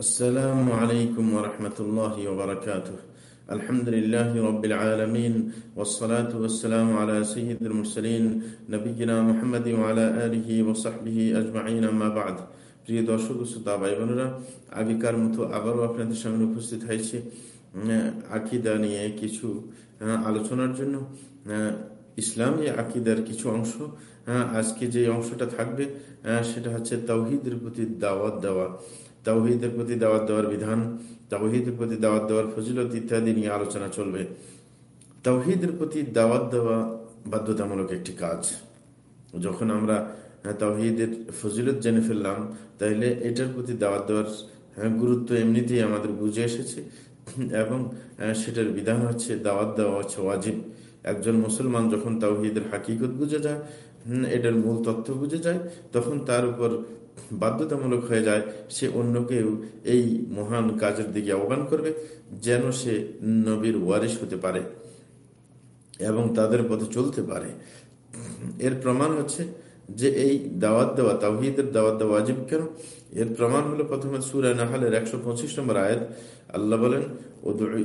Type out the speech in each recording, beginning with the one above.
السلام عليكم ورحمة الله وبركاته الحمد لله رب العالمين والصلاة والسلام على سيد المرسلين نبينا محمد وعلى آله وصحبه أجمعين ما بعد প্রিয় দর্শক শ্রোতা ভাই বোনেরা আগেকার মতো আবারও আপনাদের সামনে উপস্থিত হয়েছে আকিদা নিয়ে কিছু আলোচনার জন্য ইসলামী আকিদার কিছু অংশ আজকে যে অংশটা থাকবে সেটা হচ্ছে তৌহিদের প্রতি দাওয়াত দেওয়া তাওহিদের প্রতি দাওয়াত দেওয়ার বিধান, তাওহিদের প্রতি দাওয়াত দেওয়ার ফজিলত ইত্যাদি নিয়ে আলোচনা চলবে। তাওহিদের প্রতি দাওয়াত দেওয়া বাধ্যতামূলক একটি কাজ। যখন আমরা তাওহিদের ফজিলত জেনে ফেললাম তাহলে এটার প্রতি দাওয়াত দেওয়ার গুরুত্ব এমনিতেই আমাদের বুঝে এসেছে। এবং সেটার বিধান হচ্ছে দাওয়াত দেওয়া হচ্ছে ওয়াজিব। একজন মুসলমান যখন তাওহিদের হাকিকত বুঝে যায় এটার মূল তথ্য বুঝে যায়, তখন তার উপর বাধ্যতামূলক হয়ে যায়, সে অন্যকেও এই মহান কাজের দিকে আহ্বান করবে যেন সে নবীর ওয়ারিস হতে পারে এবং তাদের পথে চলতে পারে। এর প্রমাণ হচ্ছে যে এই দাওয়াত দেওয়া তাহিদের দাওয়াত দেওয়া আজিব কেন? এর প্রমাণ হলো প্রথমে সুরায় নাহালের একশো পঁচিশ নম্বর আয়াত আল্লাহ বলেন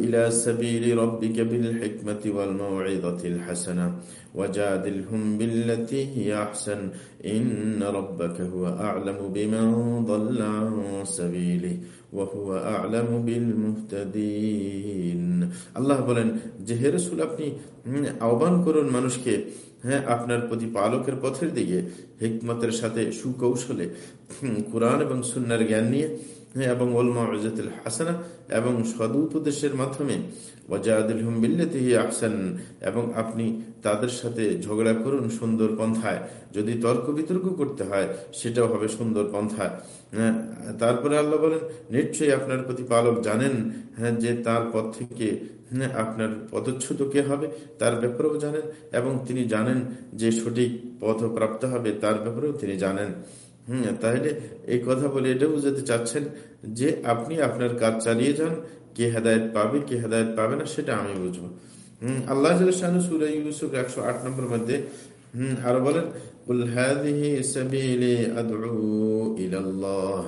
ইলা সাবিলি রাব্বিকা বিল হিকমাতি ওয়াল মাউইযাতিল হাসানা ওয়াজাদিলহুম বিল্লাতি হিয়া আহসান। ইন্না মুহতাদিন। আল্লাহ বলেন, যে হে রাসূল, আপনি আহ্বান করুন মানুষকে হ্যাঁ আপনার প্রতিপালকের পথের দিকে হিকমতের সাথে সুকৌশলে কোরআন এবং সুন্নার জ্ঞান নিয়ে এবং ওলমা হাসানা এবং মাধ্যমে এবং আপনি তাদের সাথে ঝগড়া করুন সুন্দর পন্থায়। যদি তর্ক বিতর্ক করতে হয়, সেটাও হবে সুন্দর পন্থায়। হ্যাঁ তারপরে আল্লাহ বলেন, নিশ্চয়ই আপনার প্রতিপালক জানেন হ্যাঁ যে তার পথ থেকে হ্যাঁ আপনার পদচ্ছুত কে হবে, তার ব্যাপারেও জানেন এবং তিনি জানেন যে সঠিক পথ প্রাপ্ত হবে, তার ব্যাপারেও তিনি জানেন। হম তাহলে এই কথা বলে এটা বুঝাতে চাচ্ছেন যে আপনি আপনার কাজ চালিয়ে যান কে হেদায়ত পাবে কে হেদায়ত পাবে না সেটা আমি বুঝবো হম আল্লাহ সুরা ইউসুফ একশো আট নম্বর মধ্যে হম আরো বলেন أدعو إلى الله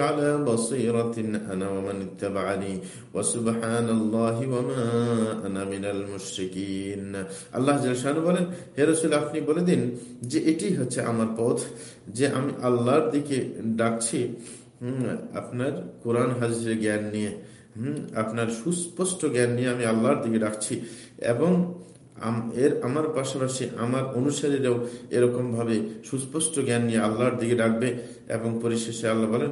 على بصيرة أنا ومن اتبعني وسبحان الله وما أنا من المشركين আল্লাহ জালশানু বলেন হে রসুল আপনি বলে দিন যে এটি হচ্ছে আমার পথ যে আমি আল্লাহর দিকে ডাকছি আপনার কোরআন হাজির জ্ঞান নিয়ে হম আপনার সুস্পষ্ট জ্ঞান নিয়ে আমি আল্লাহর দিকে ডাকছি এবং এর আমার পাশাপাশি আমার অনুসারীরাও এরকম ভাবে সুস্পষ্ট জ্ঞান নিয়ে আল্লাহর দিকে ডাকবে এবং পরিশেষে আল্লাহ বলেন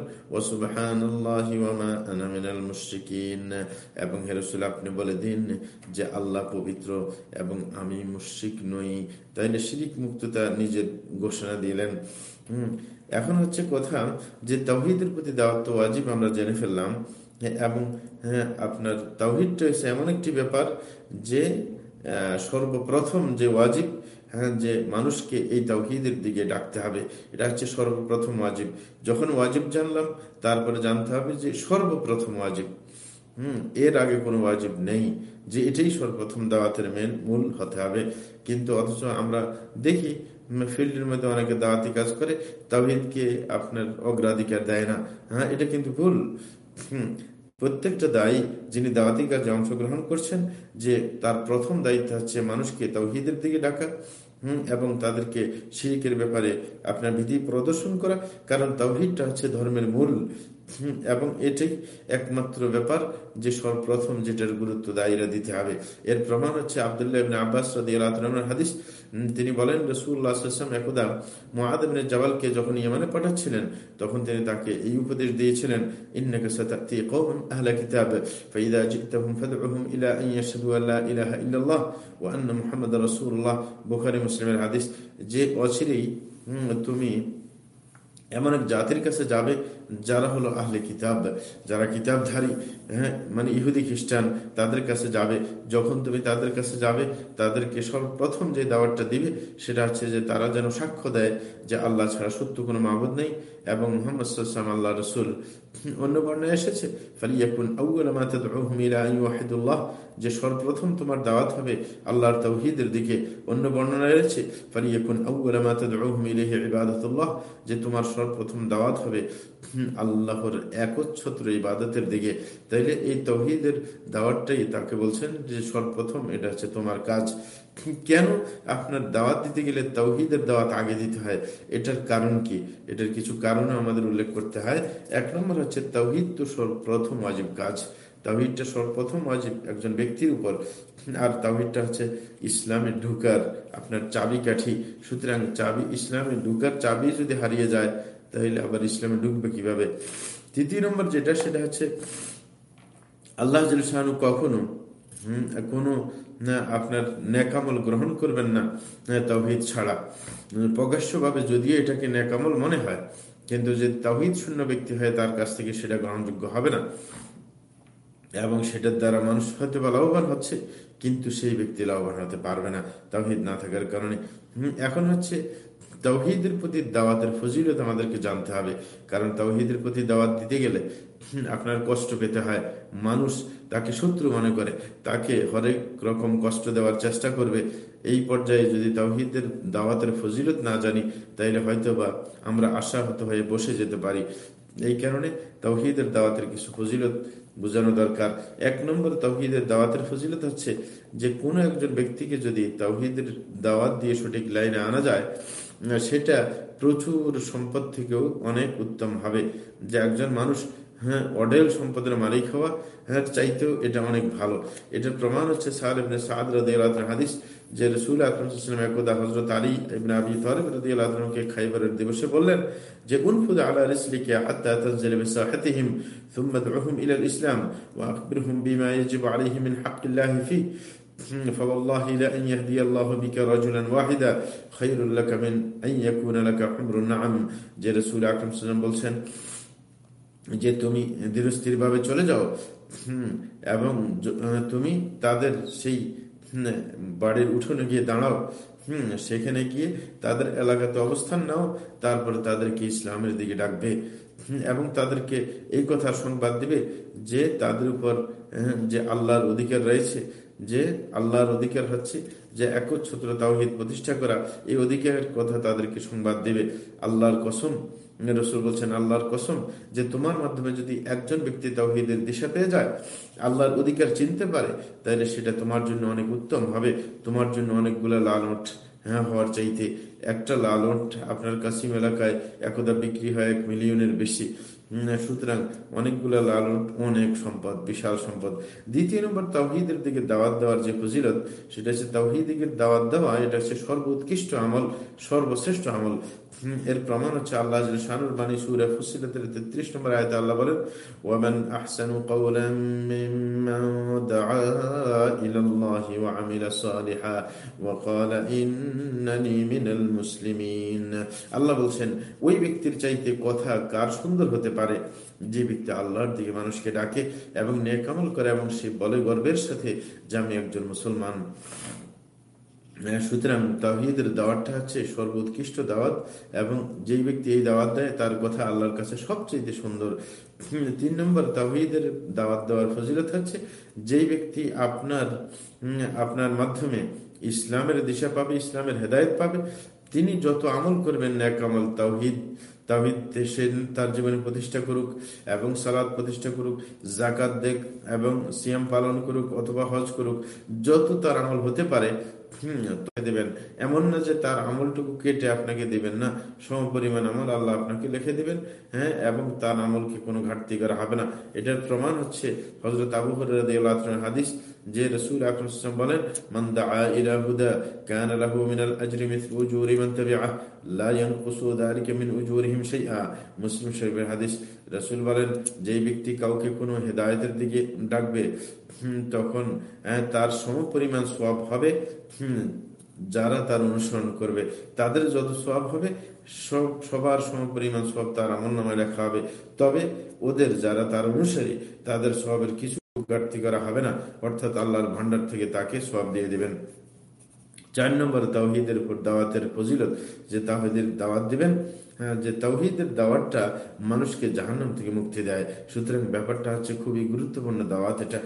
এবং হেরসুল আপনি বলে দিন যে আল্লাহ পবিত্র এবং আমি মুশ্রিক নই। তাইলে শিরিক মুক্ততা নিজের ঘোষণা দিলেন। এখন হচ্ছে কথা যে তৌহিদের প্রতি দাওয়াত ওয়াজিব, আমরা জেনে ফেললাম। এবং হ্যাঁ আপনার তৌহিদটা হচ্ছে এমন একটি ব্যাপার যে সর্বপ্রথম যে ওয়াজিব হ্যাঁ যে মানুষকে এই তাওহিদের দিকে ডাকতে হবে, এটা হচ্ছে সর্বপ্রথম ওয়াজিব। যখন ওয়াজিব জানলাম, তারপরে জানতে হবে যে সর্বপ্রথম ওয়াজিব। হম, এর আগে কোনো ওয়াজিব নেই, যে এটাই সর্বপ্রথম দাওয়াতের মেন মূল হতে হবে। কিন্তু অথচ আমরা দেখি ফিল্ডের মধ্যে অনেকে দাওয়াতি কাজ করে, তাওহিদকে আপনার অগ্রাধিকার দেয় না। হ্যাঁ এটা কিন্তু ভুল। প্রত্যেকটা দায়ী যিনি দাওয়াতি কাজে অংশগ্রহণ করছেন, যে তার প্রথম দায়িত্ব হচ্ছে মানুষকে তৌহিদের দিকে ডাকা, হম, এবং তাদেরকে শিরিকের ব্যাপারে আপনার বিধি প্রদর্শন করা, কারণ তৌহিদটা হচ্ছে ধর্মের মূল এবং এটাই একমাত্র ব্যাপার যে সর্বপ্রথম যেটার গুরুত্ব দায়ীরা দিতে হবে। এর প্রমাণ হচ্ছে আবদুল্লাহ আব্বাস হাদিস তিনি বলেন রসুল্লাহাম একদা মহাদেবিন জবালকে যখন ইমানে পাঠাচ্ছিলেন, তখন তিনি তাকে এই উপদেশ দিয়েছিলেন, ইন্নাকা সাতাতি কওম আহলা কিতাব, ফাইদা জিতহুম ফাদউহুম ইলা আন ইয়াশহাদু আল্লা ইলাহা ইল্লাল্লাহ ওয়া আন্না মুহাম্মাদার রাসূলুল্লাহ। বুখারী, মুসলিমের হাদিস, যে অচিরেই তুমি এমন এক জাতির কাছে যাবে যারা হলো আহলে কিতাব, যারা কিতাবধারী হ্যাঁ মানে ইহুদি খ্রিস্টান, তাদের কাছে যাবে। যখন তুমি তাদের কাছে যাবে, তাদেরকে সর্বপ্রথম যে দাওয়াতটা দিবে, সেটা হচ্ছে যে তারা যেন সাক্ষ্য দেয় যে আল্লাহ ছাড়া সত্য কোনো মাবুদ নেই এবং মোহাম্মদ সাল্লাম আল্লাহ রসুল। অন্য বর্ণায় এসেছে, ফালিয়াকুন যে সর্বপ্রথম তোমার দাওয়াত হবে আল্লাহর তৌহিদের দিকে। অন্য বর্ণনা রয়েছে যে তোমার সর্বপ্রথম দাওয়াত হবে আল্লাহর একচ্ছত্র ইবাদতের দিকে। তাইলে এই তৌহিদের দাওয়াতটাই তাকে বলছেন যে সর্বপ্রথম এটা হচ্ছে তোমার কাজ। কেন আপনার দাওয়াত দিতে গেলে তৌহিদের দাওয়াত আগে দিতে হয়? এটার কারণ কি? এটার কিছু কারণও আমাদের উল্লেখ করতে হয়। এক নম্বর হচ্ছে তৌহিদ তো সর্বপ্রথম অজীব কাজ। তাহিদটা সর্বপ্রথম ওয়াজিব একজন ব্যক্তির উপর। আর তাহিদটা হচ্ছে ইসলামে ঢুকার আপনার চাবি কাঠি। সুতরাং চাবি, ইসলামে ঢুকার চাবি যদি হারিয়ে যায়, তাহলে আবার ইসলামে ঢুকবে কীভাবে? তৃতীয় নম্বর যেটা, সেটা হচ্ছে আল্লাহ শাহানু কখনো, হম, কোনো আপনার নেকামল গ্রহণ করবেন না তহিদ ছাড়া। প্রকাশ্যভাবে যদিও এটাকে নেকামল মনে হয়, কিন্তু যে তহিদ শূন্য ব্যক্তি হয়, তার কাছ থেকে সেটা গ্রহণযোগ্য হবে না। এবং সেটার দ্বারা মানুষ হয়তো বা লাভবান হচ্ছে, কিন্তু সেই ব্যক্তি লাভবান হতে পারবে না তৌহিদ না থাকার কারণে। এখন হচ্ছে তৌহিদের প্রতি দাওয়াতের ফজিলত আমাদেরকে জানতে হবে, কারণ তৌহিদের প্রতি দাওয়াত দিতে গেলে আপনার কষ্ট পেতে হয়, মানুষ তাকে শত্রু মনে করে, তাকে হরেক রকম কষ্ট দেওয়ার চেষ্টা করবে। এই পর্যায়ে যদি তৌহিদের দাওয়াতের ফজিলত না জানি, তাইলে হয়তো বা আমরা আশাহত হয়ে বসে যেতে পারি। এই কারণে তৌহিদের দাওয়াতের কিছু ফজিলত বোঝানো দরকার। এক নম্বর তৌহিদের দাওয়াতের ফজিলত হচ্ছে যে, কোনো একজন ব্যক্তিকে যদি তৌহিদের দাওয়াত দিয়ে সঠিক লাইনে আনা যায়, সেটা প্রচুর সম্পদ থেকেও অনেক উত্তম হবে। যে একজন মানুষ হ্যাঁ অডেল সম্পদের মালিক হওয়া হ্যাঁ চাইতেও এটা অনেক ভালো এটার প্রমাণ হচ্ছে সাদ সাদ হাদিস যে রসুল আকরম একদা হজরত আলী ইবনে আবি তালিব রাদিয়াল্লাহু আনহুকে খাইবারের দিবসে বললেন যে উনফুদ আলা রিসলিকা হাত্তা তানজিল বিসাহাতিহিম ثم ادعوهم الى الاسلام واخبرهم بما يجب عليه من حق الله فيه فوالله لأن يهدي الله بك رجلا واحدا خير لك من أن يكون لك حمر النعم যে রসুল আকরম সাল্লাম বলছেন যে তুমি ধীরস্থিরভাবে চলে যাও এবং তুমি তাদের সেই বাড়ির উঠোনে গিয়ে দাঁড়াও, হম, সেখানে গিয়ে তাদের এলাকাতে অবস্থান নাও, তারপরে তাদেরকে ইসলামের দিকে ডাকবে এবং তাদেরকে এই কথা সংবাদ দিবে যে তাদের উপর যে আল্লাহর অধিকার রয়েছে, যে আল্লাহর অধিকার হচ্ছে যে একচ্ছত্র তাওহিদ প্রতিষ্ঠা করা, এই অধিকারের কথা তাদেরকে সংবাদ দিবে, আল্লাহর কসম। রসুল বলছেন, আল্লাহর কসম যে তোমার মাধ্যমে যদি একজন ব্যক্তি তাওহিদের দিশা পেয়ে যায়, আল্লাহর অধিকার চিনতে পারে, তাহলে সেটা তোমার জন্য অনেক উত্তম হবে, তোমার জন্য অনেকগুলো লালট হ্যাঁ হওয়ার চাইতে একটা লালট আপনার কাসিম এলাকায় একদা বিক্রি হয় এক মিলিয়নের বেশি। সুতরাং অনেকগুলো লালন অনেক সম্পদ, বিশাল সম্পদ। দ্বিতীয় নম্বর তাওহিদের দিকে দাওয়াত দেওয়ার যে ফজিলত, সেটা হচ্ছে তাওহিদিকে দাওয়াত দেওয়া, এটা হচ্ছে সর্বোৎকৃষ্ট আমল, সর্বশ্রেষ্ঠ আমল। এর প্রমাণ হচ্ছে আল্লাহ শানুর বাণী সুরে ফুসিলতের তেত্রিশ নম্বর আয়তে আল্লাহ বলেন, ওয়ামান আহসানু কওলাম মিম্মান দাআ ইলা ওয়া আমিলা সালিহা ওয়া ক্বালা ইন্নানি মিনাল মুসলিমিন। আল্লাহ বলছেন, ওই ব্যক্তির চাইতে কথা কার সুন্দর হতে পারে? যে ব্যক্তি আল্লাহর দিকে মানুষকে ডাকে এবং নেকামল করে এবং সে বলে গর্বের সাথে, যে আমি একজন মুসলমান। সুতরাং তাহিদের দাওয়াতটা হচ্ছে সর্বোৎকৃষ্ট দাওয়াত এবং যেই ব্যক্তি এই দাওয়াত দেয়, তার কথা আল্লাহর কাছে সবচেয়ে সুন্দর। তিন নম্বর তাহিদের দাওয়াত দেওয়ার ফজিলত হচ্ছে, যেই ব্যক্তি আপনার আপনার মাধ্যমে ইসলামের দিশা পাবে, ইসলামের হেদায়ত পাবে তিনি যত আমল করবেন ন্যাক আমল, তাওহিদ তাহিদ সে তার জীবনে প্রতিষ্ঠা করুক এবং সালাদ প্রতিষ্ঠা করুক জাকাত দেখ এবং সিয়াম পালন করুক অথবা হজ করুক, যত তার আমল হতে পারে দেবেন। এমন না যে তার আমলটুকু কেটে আপনাকে না। সম পরিমাণ আমল আল্লাহ আপনাকে লিখে হ্যাঁ এবং তার আমলকে কোনো ঘাটতি করা হবে না। এটার প্রমাণ হচ্ছে হজরত আবু হাদিস, যে রসুল বলেন, মান দাআ হুদা কান লাহু মিনাল আজরি মিথলু উজুরি মান তাবিআহ, লা ইয়ানকুসু যালিকা মিন উজুরিহিম শাইআ। মুসলিম শরীফের হাদিস রসুল বলেন, যেই ব্যক্তি কাউকে কোনো হেদায়েতের দিকে ডাকবে তখন তার সম পরিমাণ সওয়াব হবে যারা তার অনুসরণ করবে। তাদের যত সব হবে, সব, সবার সম পরিমাণ সব তার আমল নামে লেখা হবে। তবে ওদের যারা তার অনুসারী, তাদের সবের কিছু ঘাটতি করা হবে না। অর্থাৎ আল্লাহর ভান্ডার থেকে তাকে সব দিয়ে দিবেন। চার নম্বর তাওহিদের উপর দাওয়াতের ফজিলত যে তাহিদের দাওয়াত দিবেন যে তাওহিদের দাওয়াতটা মানুষকে জাহান্নাম থেকে মুক্তি দেয়। সুতরাং ব্যাপারটা হচ্ছে খুবই গুরুত্বপূর্ণ দাওয়াত এটা।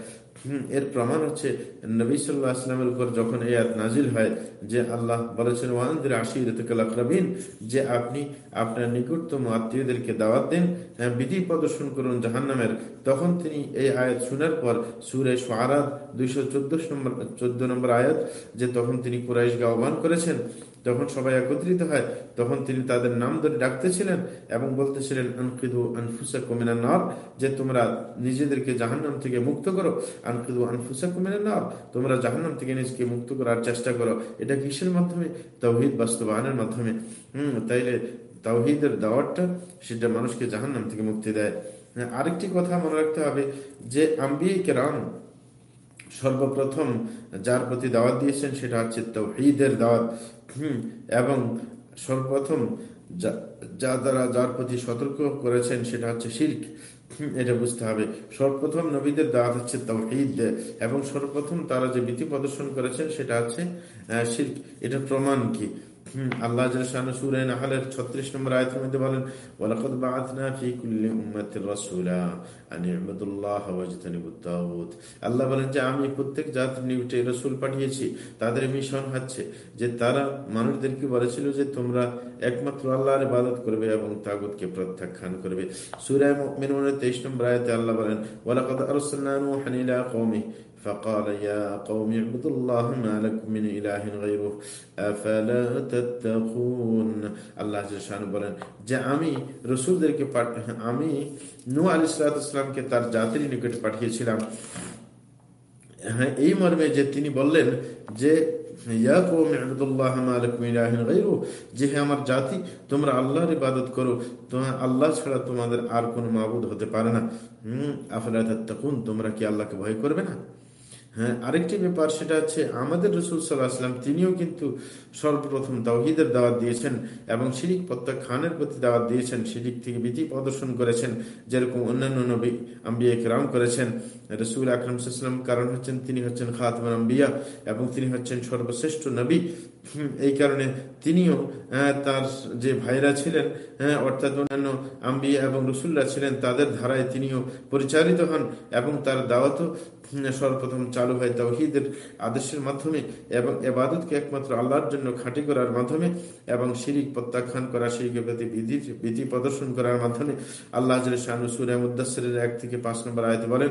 এর প্রমাণ হচ্ছে নবী সাল্লাহ আসলামের উপর যখন এই আয়াত নাজিল হয় যে আল্লাহ বলেছেন ওয়ানদের আশিরতকালাকরাবিন যে আপনি আপনার নিকটতম আত্মীয়দেরকে দাওয়াত দিন হ্যাঁ, বিধি প্রদর্শন করুন জাহান্নামের তখন তিনি এই আয়াত শোনার পর সুরে সোয়ারাত দুইশো চোদ্দ নম্বর চোদ্দ নম্বর আয়াত যে তখন তিনি কুরাইশকে আহ্বান করেছেন যখন সবাই একত্রিত হয়, তখন তিনি তাদের নাম ধরে ডাকতেছিলেন এবং বলতেছিলেন যে তোমরা নিজেদেরকে জাহান্নাম থেকে মুক্ত করো। আনকিদু আনফুসা কুমিনা নর তোমরা জাহান্নাম থেকে নিজেকে মুক্ত করার চেষ্টা করো। এটা কিসের মাধ্যমে? তৌহিদ বাস্তবায়নের মাধ্যমে। হম, তাইলে তাওহিদের দাওয়াতটা, সেটা মানুষকে জাহান্নাম থেকে মুক্তি দেয়। আরেকটি কথা মনে রাখতে হবে যে আম্বি কেরাম সর্বপ্রথম যার প্রতি দাওয়াত দিয়েছেন সেটা হচ্ছে তৌহিদের দাওয়াত। এবং সর্বপ্রথম যা দ্বারা যার প্রতি সতর্ক করেছেন সেটা হচ্ছে শিল্প এটা বুঝতে হবে। সর্বপ্রথম নবীদের দাওয়াত হচ্ছে তৌহিদ, এবং সর্বপ্রথম তারা যে বিধি প্রদর্শন করেছেন সেটা হচ্ছে শিল্ক এটা প্রমাণ কি? আল্লাহ নম্বর মধ্যে বলেন ফি কুল্লি উম্মাতির রাসূলা ইবুদুল্লাহ তাগুত। আল্লাহ বলেন যে, আমি প্রত্যেক জাতির নিকটে রাসূল পাঠিয়েছি, তাদের মিশন হচ্ছে যে তারা মানুষদেরকে বলেছিল যে তোমরা একমাত্র আল্লাহর ইবাদত করবে এবং তাগুতকে প্রত্যাখ্যান করবে। সূরা মুমিনুনের 23 নম্বর আয়াতে আল্লাহ বলেন, ওয়ালাকাদ আরসালনা নূহান ইলা কওমিহি فقال يا قوم اعبدوا الله ما لكم من إله غيره أفلا تتقون আল্লাহ বলেন যে আমি রসুলদেরকে আমি নু আলী সালাতামকে তার জাতির নিকটে পাঠিয়েছিলাম হ্যাঁ এই মর্মে যে তিনি বললেন যে যে আমার জাতি তোমরা আল্লাহর ইবাদত করো তোমার আল্লাহ ছাড়া তোমাদের আর কোনো মাবুদ হতে পারে না হম আফলা তোমরা কি আল্লাহকে ভয় করবে না হ্যাঁ আরেকটি ব্যাপার সেটা হচ্ছে আমাদের রসুল সাল্লাহাম তিনিও কিন্তু সর্বপ্রথম তাওহিদের দাওয়াত দিয়েছেন এবং শিরিক প্রত্যাখ্যানের প্রতি দাওয়াত দিয়েছেন, শিরিক থেকে ভীতি প্রদর্শন করেছেন, যেরকম অন্যান্য নবী, আম্বিয়া রাম করেছেন, রসুল আকরম সাল্লাম কারণ হচ্ছেন তিনি হচ্ছেন খাতমান আম্বিয়া এবং তিনি হচ্ছেন সর্বশ্রেষ্ঠ নবী। এই কারণে তিনিও তার যে ভাইরা ছিলেন অর্থাৎ অন্যান্য আম্বিয়া এবং রসুল্লাহ ছিলেন, তাদের ধারায় তিনিও পরিচালিত হন এবং তার দাওয়াতও সর্বপ্রথম চালু হয় তাওহিদের আদেশের মাধ্যমে এবং এবাদতকে একমাত্র আল্লাহর জন্য খাঁটি করার মাধ্যমে এবং শিরিক প্রত্যাখ্যান করা শিরিকের প্রতি বিধি বিধি প্রদর্শন করার মাধ্যমে আল্লাহ মুদাসের এক থেকে পাঁচ নম্বর আয়ত বলেন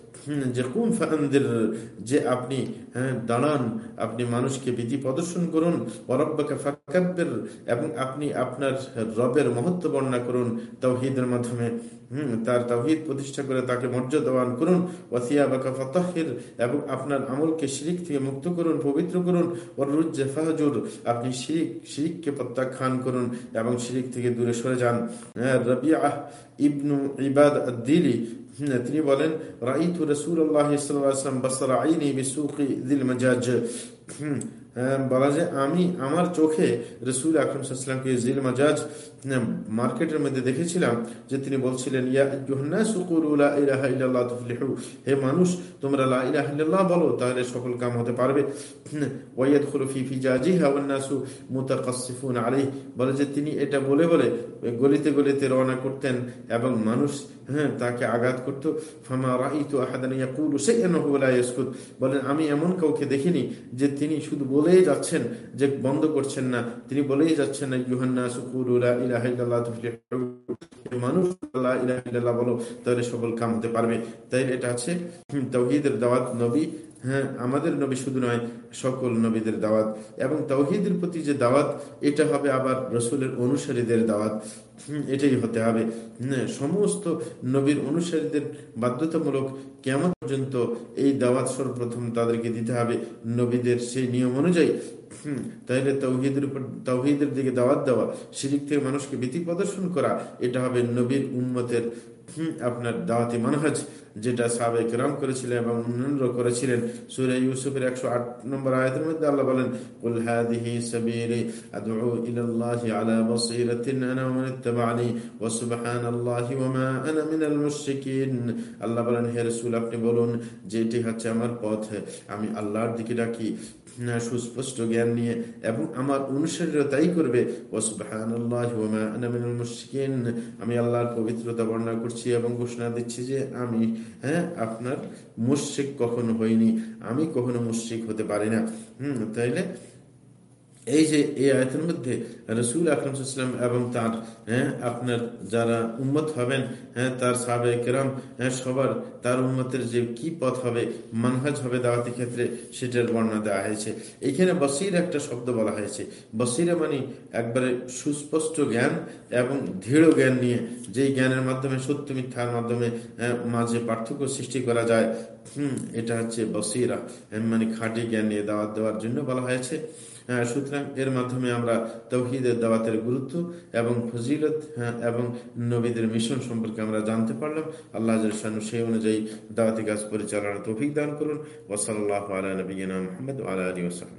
যে কুম ফান্দের, যে আপনি হ্যাঁ দাঁড়ান, আপনি মানুষকে বিধি প্রদর্শন করুন অরব্বাকে ফাকাব্বের, এবং আপনি আপনার রবের মহত্ব বর্ণনা করুন, তৌহিদের মাধ্যমে, হম, তার তৌহিদ প্রতিষ্ঠা করে তাকে মর্যাদাবান করুন ওয়াসিয়া বাকা ফতাহির, এবং আপনার আমলকে শিরিক থেকে মুক্ত করুন, পবিত্র করুন ওরুজ্জে ফাহজুর, আপনি শিরিক, শিরিককে প্রত্যাখ্যান করুন, এবং শিরিক থেকে দূরে সরে যান। রবিআ ইবনু ইবাদ দিলি তিনি বলেন রাইতু রসুল্লাহ সাল্লাম বসরা আইনি বিসুকি দিল মজাজ বলা যে আমি আমার চোখে রসুল আকরমকে জিল মাজাজ মার্কেটের মধ্যে দেখেছিলাম যে তিনি বলছিলেন হে মানুষ, তোমরা লাহ বলো, তাহলে সকল কাম হতে পারবে। বলে যে তিনি এটা বলে বলে গলিতে গলিতে রওনা করতেন এবং মানুষ হ্যাঁ তাকে আঘাত করতো। ফামা রাইতু আহাদানিয়া কুলু সে বলেন, আমি এমন কাউকে দেখিনি যে তিনি শুধু বলেই যাচ্ছেন যে বন্ধ করছেন না। তিনি বলেই যাচ্ছেন না, ইউহান্না সুকুরুলা মানুষ বলো, তাহলে সকল কাম হতে পারবে। তাই এটা আছে তৌহিদের দাওয়াত নবী হ্যাঁ আমাদের নবী শুধু নয়, সকল নবীদের দাওয়াত। এবং তৌহিদের প্রতি যে দাওয়াত, এটা হবে আবার রসুলের অনুসারীদের দাওয়াত। এটাই হতে হবে। সমস্ত নবীর অনুসারীদের বাধ্যতামূলক কেমন পর্যন্ত এই দাওয়াত সর্বপ্রথম তাদেরকে দিতে হবে নবীদের সেই নিয়ম অনুযায়ী। তাহলে তৌহিদের উপর, তৌহিদের দিকে দাওয়াত দেওয়া সিরিক থেকে মানুষকে ভীতি প্রদর্শন করা, এটা হবে নবীর উন্মতের আপনার দাওয়াতি মানহাজ যেটা সাবেক রাম করেছিলেন এবং অন্যান্য করেছিলেন। সুরে ইউসুফের একশো আট নম্বর আয়াতের মধ্যে আল্লাহ বলেন আল্লাহ বলেন, হে রাসূল, আপনি বলুন যে এটি হচ্ছে আমার পথ, আমি আল্লাহর দিকে ডাকি সুস্পষ্ট জ্ঞান নিয়ে, এবং আমার অনুসারীরা তাই করবে। ও সুবহানাল্লাহি ওয়া মা আনা মিনাল মুশরিকিন। আমি আল্লাহর পবিত্রতা বর্ণনা করছি। এবং ঘোষণা দিচ্ছি যে আমি হ্যাঁ আপনার মুশ্রিক কখনো হইনি। আমি কখনো মুশ্রিক হতে পারি না। হম, তাইলে এই যে এই আয়তের মধ্যে রসুল আকরমসাল্লাম এবং তার হ্যাঁ আপনার যারা উম্মত হবেন হ্যাঁ তার সাবে কেরাম হ্যাঁ সবার তার উম্মতের যে কি পথ হবে মানহাজ হবে দাওয়াতি ক্ষেত্রে সেটার বর্ণনা দেওয়া হয়েছে। এখানে বসির একটা শব্দ বলা হয়েছে। বসিরে মানে একবারে সুস্পষ্ট জ্ঞান এবং দৃঢ় জ্ঞান নিয়ে যেই জ্ঞানের মাধ্যমে সত্য মিথ্যার মাধ্যমে হ্যাঁ, মাঝে পার্থক্য সৃষ্টি করা যায়। হুম এটা হচ্ছে বসিরা মানে খাঁটি জ্ঞান নিয়ে দাওয়াত দেওয়ার জন্য বলা হয়েছে। হ্যাঁ, সুতরাং এর মাধ্যমে আমরা তৌহিদের দাওয়াতের গুরুত্ব এবং ফজিলত হ্যাঁ, এবং নবীদের মিশন সম্পর্কে আমরা জানতে পারলাম। আল্লাহ সেই অনুযায়ী দাওয়াতি কাজ পরিচালনা তৌফিক দান করুন। ওসলাল্লাহ আলা নবীনা মোহাম্মদ আলা আলী ওসাহ